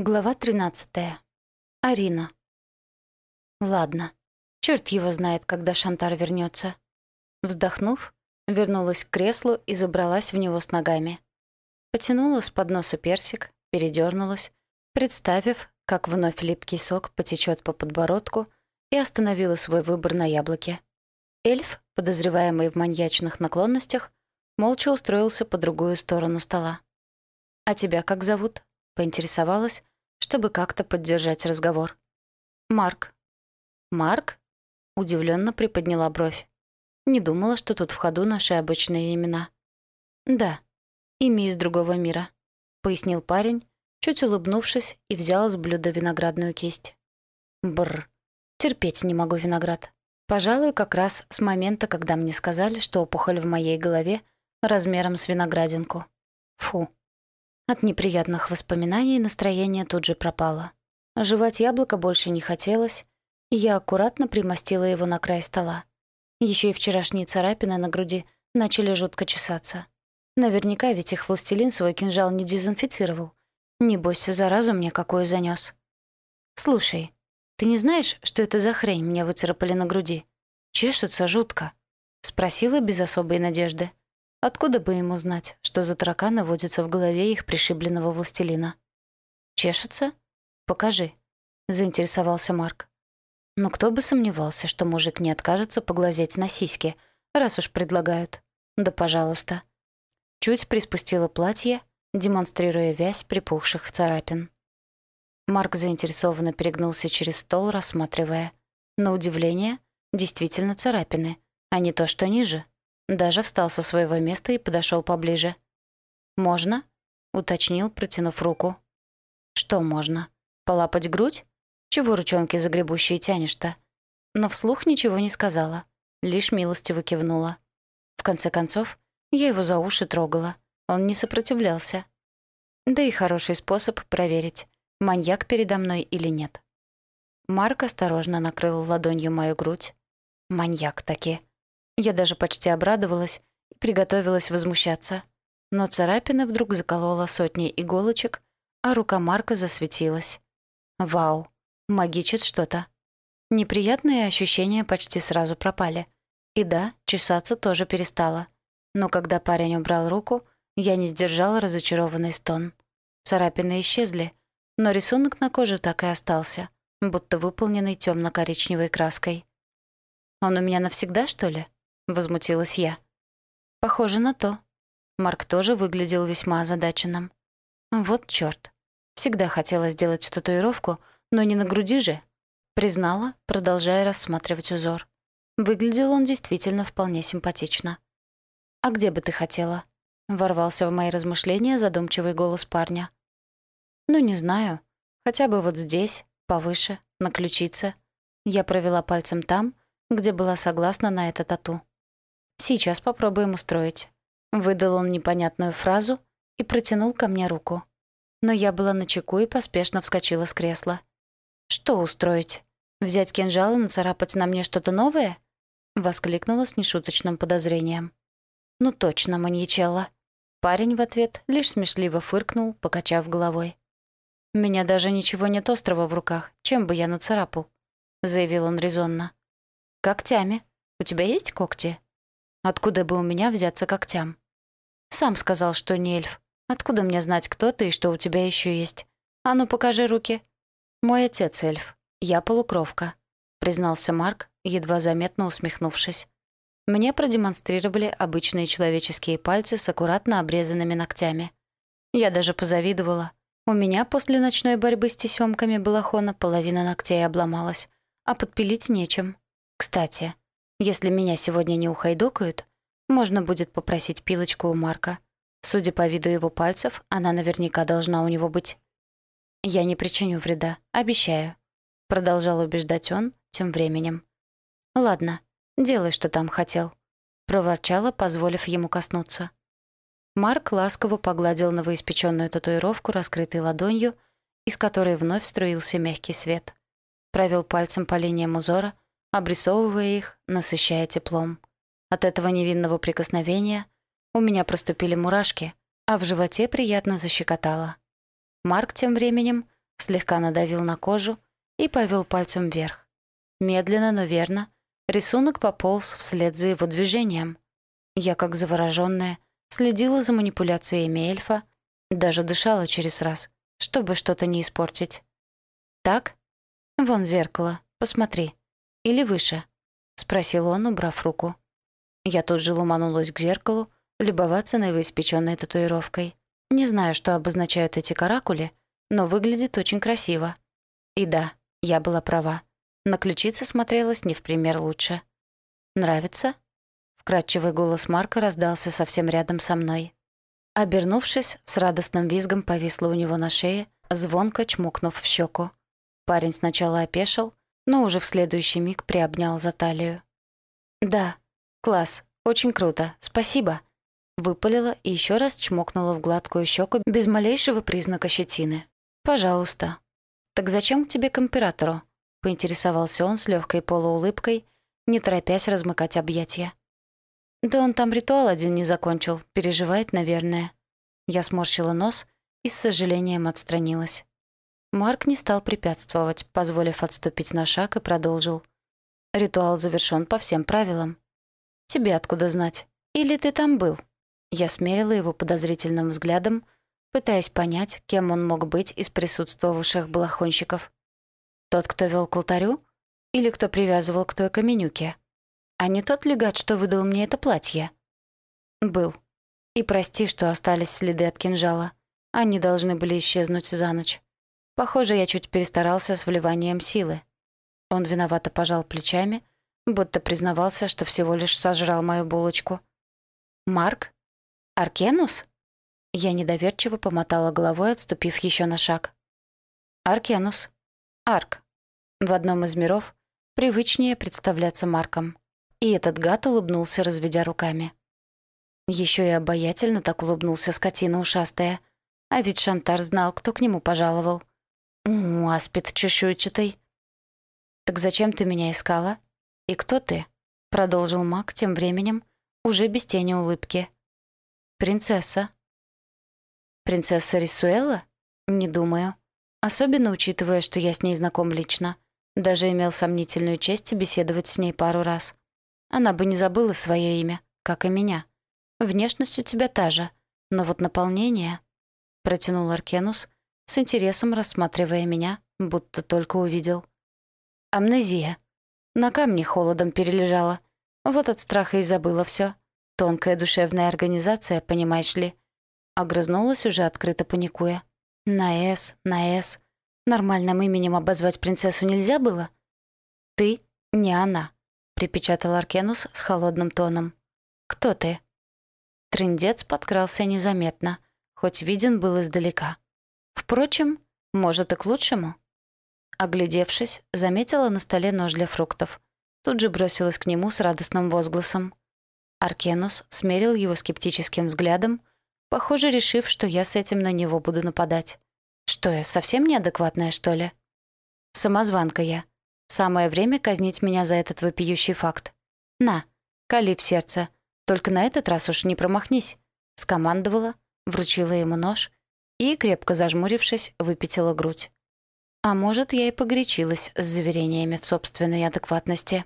Глава 13. Арина. Ладно. Черт его знает, когда Шантар вернется. Вздохнув, вернулась к креслу и забралась в него с ногами. Потянула с подноса персик, передернулась, представив, как вновь липкий сок потечет по подбородку, и остановила свой выбор на яблоке. Эльф, подозреваемый в маньячных наклонностях, молча устроился по другую сторону стола. «А тебя как зовут?» — поинтересовалась, чтобы как-то поддержать разговор. «Марк». «Марк?» — удивленно приподняла бровь. Не думала, что тут в ходу наши обычные имена. «Да, имя из другого мира», — пояснил парень, чуть улыбнувшись, и взял с блюда виноградную кисть. Бр, терпеть не могу виноград. Пожалуй, как раз с момента, когда мне сказали, что опухоль в моей голове размером с виноградинку. Фу. От неприятных воспоминаний настроение тут же пропало. Жевать яблоко больше не хотелось, и я аккуратно примостила его на край стола. Еще и вчерашние царапины на груди начали жутко чесаться. Наверняка ведь их властелин свой кинжал не дезинфицировал. Небось, заразу мне какую занес. «Слушай, ты не знаешь, что это за хрень мне выцарапали на груди? Чешется жутко», — спросила без особой надежды. Откуда бы ему знать, что за тараканы водятся в голове их пришибленного властелина? «Чешется? Покажи», — заинтересовался Марк. Но кто бы сомневался, что мужик не откажется поглазеть на сиськи, раз уж предлагают. Да пожалуйста. Чуть приспустила платье, демонстрируя вязь припухших царапин. Марк заинтересованно перегнулся через стол, рассматривая. На удивление, действительно царапины, а не то, что ниже. Даже встал со своего места и подошел поближе. «Можно?» — уточнил, протянув руку. «Что можно? Полапать грудь? Чего ручонки загребущие тянешь-то?» Но вслух ничего не сказала, лишь милостиво кивнула. В конце концов, я его за уши трогала. Он не сопротивлялся. Да и хороший способ проверить, маньяк передо мной или нет. Марк осторожно накрыл ладонью мою грудь. Маньяк таки. Я даже почти обрадовалась и приготовилась возмущаться. Но царапина вдруг заколола сотни иголочек, а рука Марка засветилась. Вау, магичит что-то. Неприятные ощущения почти сразу пропали. И да, чесаться тоже перестала. Но когда парень убрал руку, я не сдержала разочарованный стон. Царапины исчезли, но рисунок на коже так и остался, будто выполненный темно коричневой краской. «Он у меня навсегда, что ли?» Возмутилась я. Похоже на то. Марк тоже выглядел весьма озадаченным. Вот чёрт. Всегда хотела сделать татуировку, но не на груди же. Признала, продолжая рассматривать узор. Выглядел он действительно вполне симпатично. «А где бы ты хотела?» Ворвался в мои размышления задумчивый голос парня. «Ну, не знаю. Хотя бы вот здесь, повыше, на ключице». Я провела пальцем там, где была согласна на это тату. Сейчас попробуем устроить». Выдал он непонятную фразу и протянул ко мне руку. Но я была на чеку и поспешно вскочила с кресла. «Что устроить? Взять кинжал и нацарапать на мне что-то новое?» Воскликнула с нешуточным подозрением. «Ну точно, маньячелла». Парень в ответ лишь смешливо фыркнул, покачав головой. «У меня даже ничего нет острого в руках, чем бы я нацарапал», — заявил он резонно. «Когтями. У тебя есть когти?» Откуда бы у меня взяться когтям? Сам сказал, что не эльф. Откуда мне знать, кто ты и что у тебя еще есть? А ну, покажи руки. Мой отец эльф. Я полукровка, признался Марк, едва заметно усмехнувшись. Мне продемонстрировали обычные человеческие пальцы с аккуратно обрезанными ногтями. Я даже позавидовала. У меня после ночной борьбы с тесёмками балахона половина ногтей обломалась, а подпилить нечем. Кстати, если меня сегодня не ухайдокают, можно будет попросить пилочку у Марка. Судя по виду его пальцев, она наверняка должна у него быть. «Я не причиню вреда, обещаю», — продолжал убеждать он тем временем. «Ладно, делай, что там хотел», — проворчала, позволив ему коснуться. Марк ласково погладил новоиспеченную татуировку, раскрытой ладонью, из которой вновь струился мягкий свет. Провел пальцем по линиям узора — обрисовывая их, насыщая теплом. От этого невинного прикосновения у меня проступили мурашки, а в животе приятно защекотало. Марк тем временем слегка надавил на кожу и повел пальцем вверх. Медленно, но верно, рисунок пополз вслед за его движением. Я, как заворожённая, следила за манипуляциями эльфа, даже дышала через раз, чтобы что-то не испортить. «Так? Вон зеркало, посмотри. Или выше?» — спросил он, убрав руку. Я тут же ломанулась к зеркалу, любоваться на его испечённой татуировкой. Не знаю, что обозначают эти каракули, но выглядит очень красиво. И да, я была права. На ключице смотрелась не в пример лучше. «Нравится?» Вкрадчивый голос Марка раздался совсем рядом со мной. Обернувшись, с радостным визгом повисла у него на шее, звонко чмокнув в щеку. Парень сначала опешил, но уже в следующий миг приобнял за талию. «Да, класс, очень круто, спасибо», Выпалила и еще раз чмокнула в гладкую щеку без малейшего признака щетины. «Пожалуйста». «Так зачем к тебе к императору?» — поинтересовался он с легкой полуулыбкой, не торопясь размыкать объятия. «Да он там ритуал один не закончил, переживает, наверное». Я сморщила нос и с сожалением отстранилась. Марк не стал препятствовать, позволив отступить на шаг и продолжил. «Ритуал завершён по всем правилам. Тебе откуда знать? Или ты там был?» Я смерила его подозрительным взглядом, пытаясь понять, кем он мог быть из присутствовавших балахонщиков. Тот, кто вел к алтарю? Или кто привязывал к той каменюке? А не тот ли гад, что выдал мне это платье? Был. И прости, что остались следы от кинжала. Они должны были исчезнуть за ночь. Похоже, я чуть перестарался с вливанием силы. Он виновато пожал плечами, будто признавался, что всего лишь сожрал мою булочку. «Марк?» «Аркенус?» Я недоверчиво помотала головой, отступив еще на шаг. «Аркенус. Арк. В одном из миров привычнее представляться Марком. И этот гад улыбнулся, разведя руками. Еще и обаятельно так улыбнулся скотина ушастая. А ведь Шантар знал, кто к нему пожаловал. «У, аспид чешуйчатый». «Так зачем ты меня искала? И кто ты?» Продолжил маг тем временем, уже без тени улыбки. «Принцесса». «Принцесса Рисуэлла? Не думаю. Особенно учитывая, что я с ней знаком лично. Даже имел сомнительную честь беседовать с ней пару раз. Она бы не забыла свое имя, как и меня. Внешность у тебя та же, но вот наполнение...» Протянул Аркенус, с интересом рассматривая меня, будто только увидел. «Амнезия. На камне холодом перележала. Вот от страха и забыла все. Тонкая душевная организация, понимаешь ли. Огрызнулась уже открыто паникуя. На «С», на «С». Нормальным именем обозвать принцессу нельзя было? «Ты не она», — припечатал Аркенус с холодным тоном. «Кто ты?» Трындец подкрался незаметно, хоть виден был издалека. Впрочем, может и к лучшему. Оглядевшись, заметила на столе нож для фруктов. Тут же бросилась к нему с радостным возгласом. Аркенус смерил его скептическим взглядом, похоже, решив, что я с этим на него буду нападать. Что я, совсем неадекватная, что ли? Самозванка я. Самое время казнить меня за этот вопиющий факт. На, кали в сердце. Только на этот раз уж не промахнись. Скомандовала, вручила ему нож и, крепко зажмурившись, выпятила грудь. А может, я и погорячилась с заверениями в собственной адекватности.